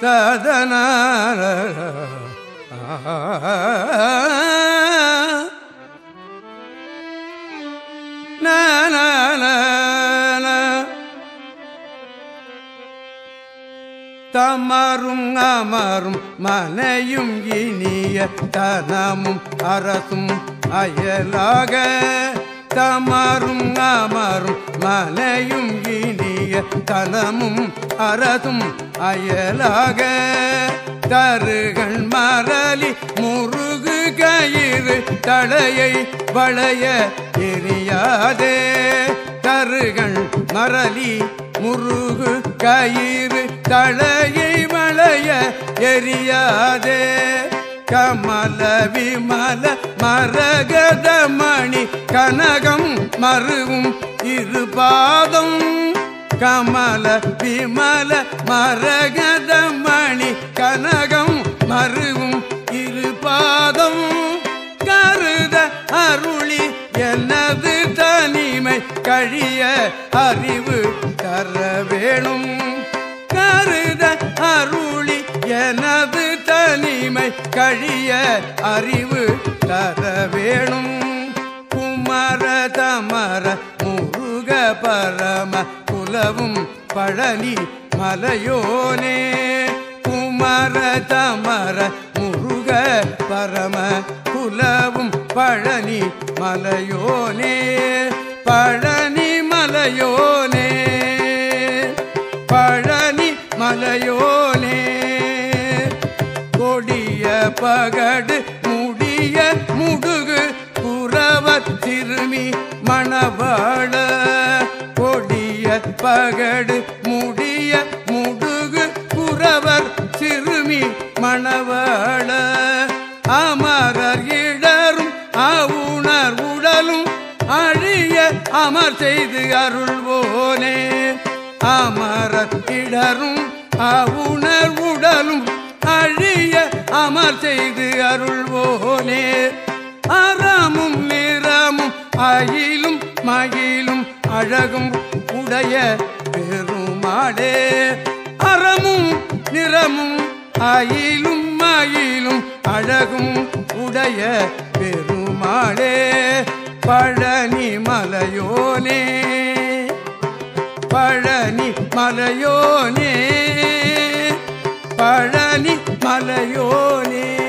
ததன தமரும் அமரும் மனையும் இனிய தனமும் அரசும் அயலாக. கமரும் அமரும் மலையும் இனிய தனமும் அரசும் அயலாக. தருகள் மரளி முருகு கயிறு தடையை வளைய தெரியாதே தருகள் மரளி முருகு கயிறு தளையை வளைய எரியாதே. கமல விமல மரகத மணி கனகம் மருவும் இருபாதம் கமல விமல மரகதமணி கனகம் மருவும் இருபாதம் கருத அருளி எனது தனிமை கழிய அறிவு தர வேணும். கருத அருளி எனது தனிமை கழிய அறிவு தர வேணும். குமர தமர முருக பரம குலவும் பழனி மலையோனே. குமர தமர முருக பரம குலவும் பழனி மலையோனே. பழனி மலையோனே. பழனி மலையோனே. கொடிய பகடு சிறுமி திருமி மணவாழ கொடிய பகடு முடிய முடுகு புறவர் சிறுமி மணவாழ அமரர் இடரும் அவுணர் உடலும் அழிய அமர் செய்து அருள்வோனே. அமரர் இடரும் அவுணர் உடலும் அழிய அமர் செய்து அருள்வோனே. அற அழகும் உடைய பெருமாளே. அறமும் நிறமும் அயிலும் மயிலும் அழகும் உடைய பெருமாளே. பழனி மலையோனே பழனி மலையோனே பழனி மலையோனே.